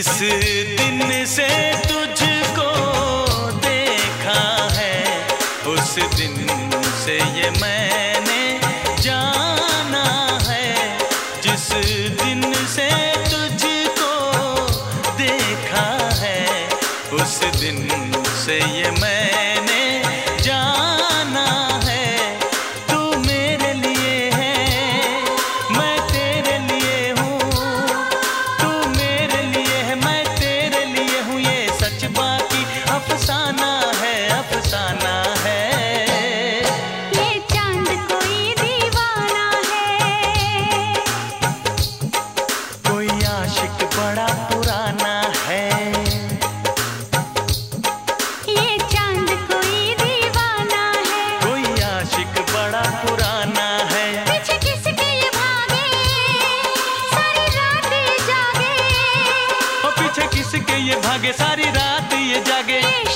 दिन से तुझको देखा है, उस दिन से ये मैंने जाना है। जिस दिन से तुझको देखा है, उस दिन से ये मैंने जागे सारी रात ये जागे।